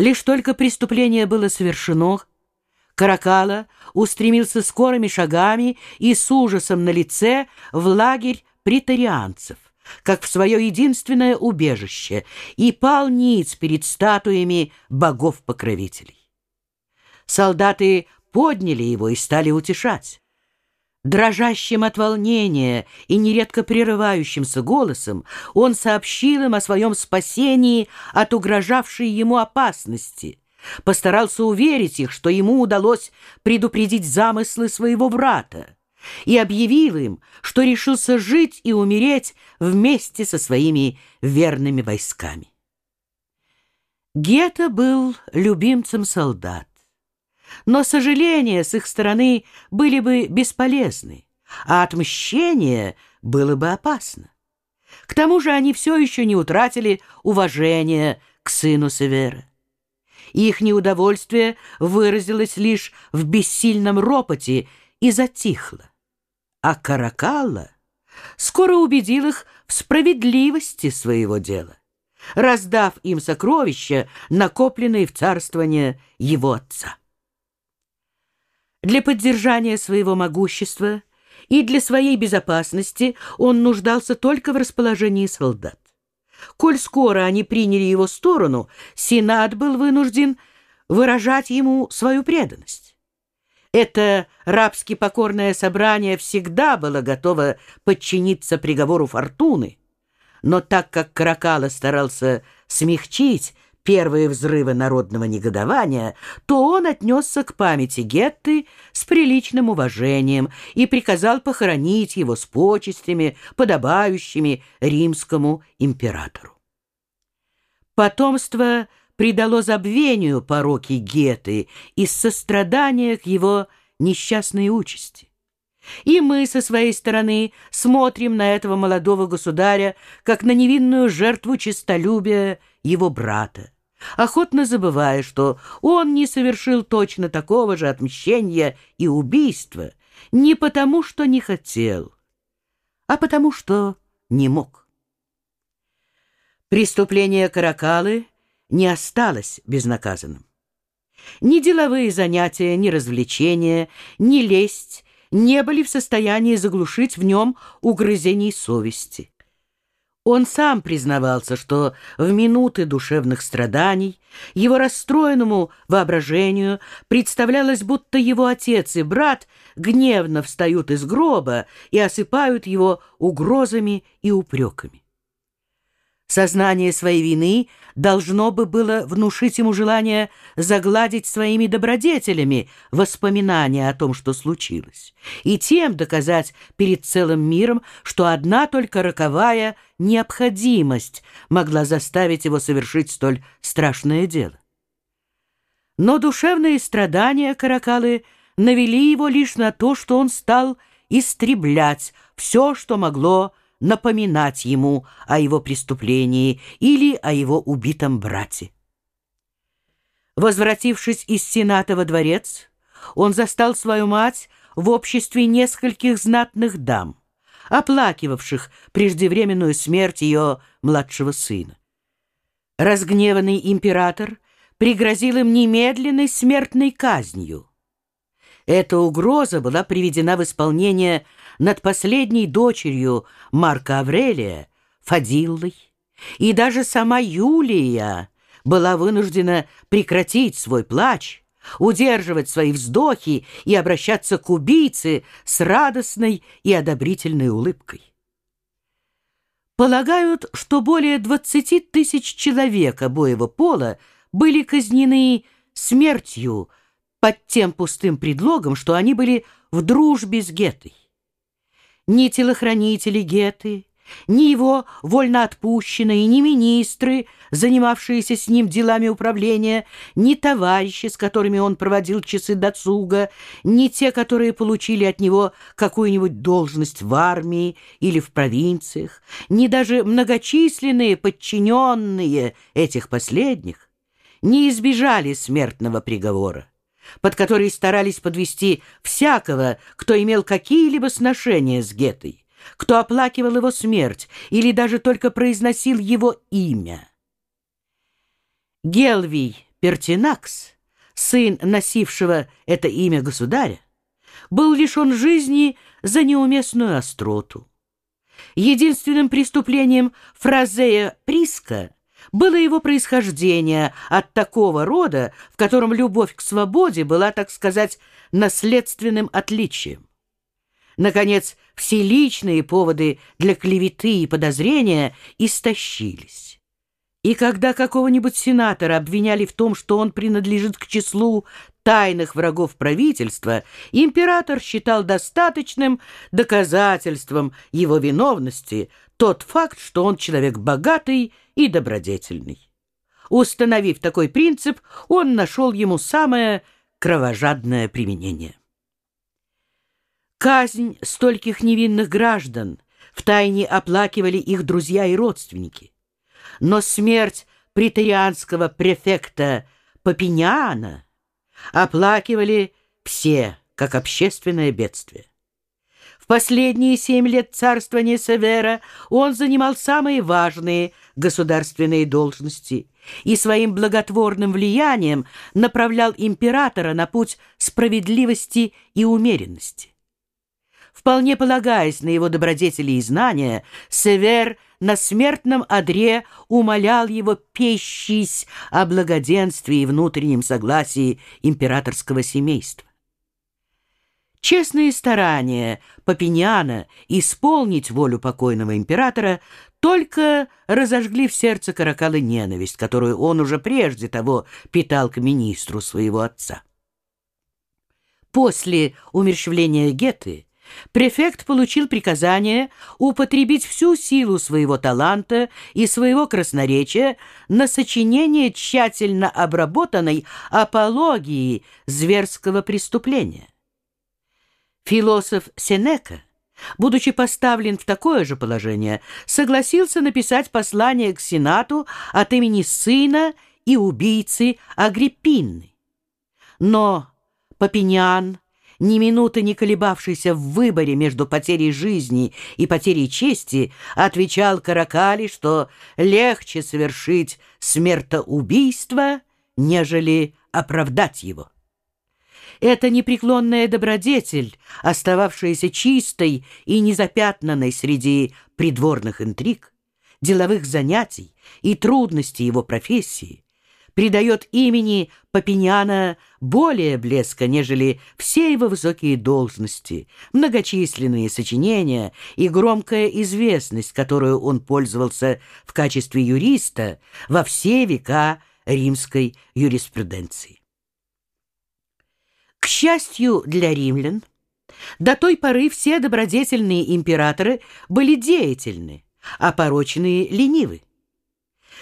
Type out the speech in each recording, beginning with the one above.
Лишь только преступление было совершено, Каракала устремился скорыми шагами и с ужасом на лице в лагерь притарианцев, как в свое единственное убежище, и пал ниц перед статуями богов-покровителей. Солдаты подняли его и стали утешать. Дрожащим от волнения и нередко прерывающимся голосом он сообщил им о своем спасении от угрожавшей ему опасности, постарался уверить их, что ему удалось предупредить замыслы своего брата, и объявил им, что решился жить и умереть вместе со своими верными войсками. Гетто был любимцем солдат. Но сожаления с их стороны были бы бесполезны, а отмщение было бы опасно. К тому же они все еще не утратили уважения к сыну Севера. Их неудовольствие выразилось лишь в бессильном ропоте и затихло. А Каракалла скоро убедил их в справедливости своего дела, раздав им сокровища, накопленные в царствование его отца. Для поддержания своего могущества и для своей безопасности он нуждался только в расположении солдат. Коль скоро они приняли его сторону, Сенат был вынужден выражать ему свою преданность. Это рабски покорное собрание всегда было готово подчиниться приговору фортуны, но так как Каракала старался смягчить первые взрывы народного негодования, то он отнесся к памяти Гетты с приличным уважением и приказал похоронить его с почестями, подобающими римскому императору. Потомство придало забвению пороки Геты из сострадания к его несчастной участи. И мы со своей стороны смотрим на этого молодого государя, как на невинную жертву честолюбия его брата, охотно забывая, что он не совершил точно такого же отмщения и убийства не потому, что не хотел, а потому, что не мог. Преступление Каракалы не осталось безнаказанным. Ни деловые занятия, ни развлечения, ни лесть не были в состоянии заглушить в нем угрызений совести. Он сам признавался, что в минуты душевных страданий его расстроенному воображению представлялось, будто его отец и брат гневно встают из гроба и осыпают его угрозами и упреками. Сознание своей вины должно бы было внушить ему желание загладить своими добродетелями воспоминания о том, что случилось, и тем доказать перед целым миром, что одна только роковая необходимость могла заставить его совершить столь страшное дело. Но душевные страдания Каракалы навели его лишь на то, что он стал истреблять все, что могло напоминать ему о его преступлении или о его убитом брате. Возвратившись из Сената во дворец, он застал свою мать в обществе нескольких знатных дам, оплакивавших преждевременную смерть ее младшего сына. Разгневанный император пригрозил им немедленной смертной казнью. Эта угроза была приведена в исполнение над последней дочерью Марка Аврелия, Фадиллой, и даже сама Юлия была вынуждена прекратить свой плач, удерживать свои вздохи и обращаться к убийце с радостной и одобрительной улыбкой. Полагают, что более двадцати тысяч человек обоего пола были казнены смертью под тем пустым предлогом, что они были в дружбе с Гетой. Ни телохранители Геты, ни его вольноотпущенные, ни министры, занимавшиеся с ним делами управления, ни товарищи, с которыми он проводил часы досуга, ни те, которые получили от него какую-нибудь должность в армии или в провинциях, ни даже многочисленные подчиненные этих последних не избежали смертного приговора под который старались подвести всякого, кто имел какие-либо сношения с Гетой, кто оплакивал его смерть или даже только произносил его имя. Гелвий Пертинакс, сын носившего это имя государя, был лишен жизни за неуместную остроту. Единственным преступлением Фразея Приска было его происхождение от такого рода, в котором любовь к свободе была, так сказать, наследственным отличием. Наконец, все личные поводы для клеветы и подозрения истощились. И когда какого-нибудь сенатора обвиняли в том, что он принадлежит к числу тайных врагов правительства, император считал достаточным доказательством его виновности тот факт, что он человек богатый и добродетельный. Установив такой принцип, он нашел ему самое кровожадное применение. Казнь стольких невинных граждан втайне оплакивали их друзья и родственники. Но смерть претерианского префекта Папиниана оплакивали все, как общественное бедствие. Последние семь лет царствования Севера он занимал самые важные государственные должности и своим благотворным влиянием направлял императора на путь справедливости и умеренности. Вполне полагаясь на его добродетели и знания, Север на смертном одре умолял его пещись о благоденствии и внутреннем согласии императорского семейства. Честные старания Папиняна исполнить волю покойного императора только разожгли в сердце Каракалы ненависть, которую он уже прежде того питал к министру своего отца. После умерщвления Геты Префект получил приказание употребить всю силу своего таланта и своего красноречия на сочинение тщательно обработанной апологии зверского преступления. Философ Сенека, будучи поставлен в такое же положение, согласился написать послание к Сенату от имени сына и убийцы Агриппины. Но Папинян, ни минуты не колебавшийся в выборе между потерей жизни и потерей чести, отвечал Каракали, что легче совершить смертоубийство, нежели оправдать его. Эта непреклонная добродетель, остававшаяся чистой и незапятнанной среди придворных интриг, деловых занятий и трудностей его профессии, придает имени Папиняна более блеска, нежели все его высокие должности, многочисленные сочинения и громкая известность, которую он пользовался в качестве юриста во все века римской юриспруденции. Счастью для римлян, до той поры все добродетельные императоры были деятельны, а порочные — ленивы.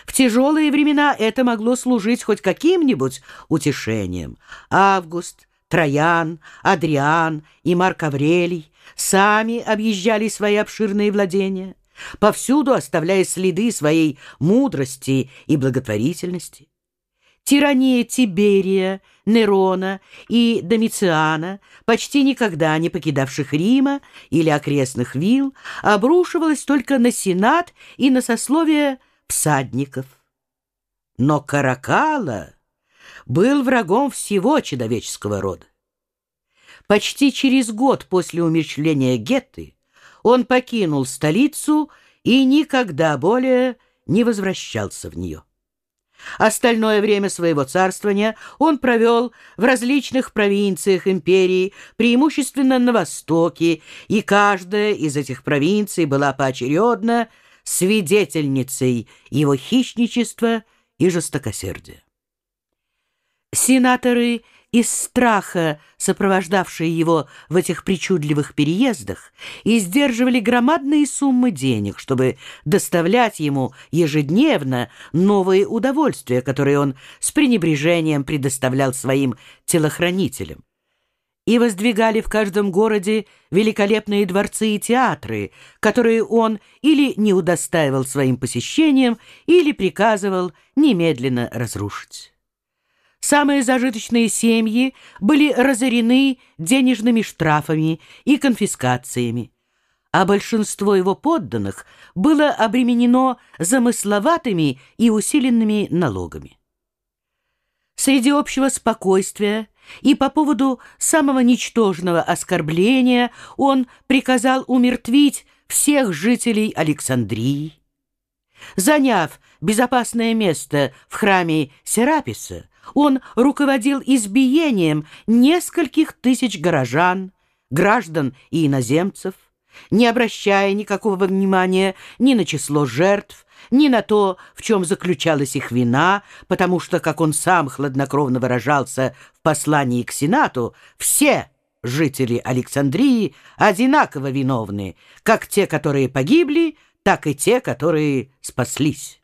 В тяжелые времена это могло служить хоть каким-нибудь утешением. Август, Троян, Адриан и Марк Аврелий сами объезжали свои обширные владения, повсюду оставляя следы своей мудрости и благотворительности. Тирания Тиберия, Нерона и Домициана, почти никогда не покидавших Рима или окрестных вилл, обрушивалась только на Сенат и на сословие всадников. Но Каракала был врагом всего человеческого рода. Почти через год после умерщвления Гетты он покинул столицу и никогда более не возвращался в нее. Остальное время своего царствования он провел в различных провинциях империи, преимущественно на Востоке, и каждая из этих провинций была поочередно свидетельницей его хищничества и жестокосердия. Сенаторы из страха, сопровождавшие его в этих причудливых переездах, издерживали громадные суммы денег, чтобы доставлять ему ежедневно новые удовольствия, которые он с пренебрежением предоставлял своим телохранителям и воздвигали в каждом городе великолепные дворцы и театры, которые он или не удостаивал своим посещением, или приказывал немедленно разрушить. Самые зажиточные семьи были разорены денежными штрафами и конфискациями, а большинство его подданных было обременено замысловатыми и усиленными налогами. Среди общего спокойствия и по поводу самого ничтожного оскорбления он приказал умертвить всех жителей Александрии. Заняв безопасное место в храме Сераписа, он руководил избиением нескольких тысяч горожан, граждан и иноземцев, не обращая никакого внимания ни на число жертв, ни на то, в чем заключалась их вина, потому что, как он сам хладнокровно выражался в послании к Сенату, все жители Александрии одинаково виновны, как те, которые погибли, так и те, которые спаслись.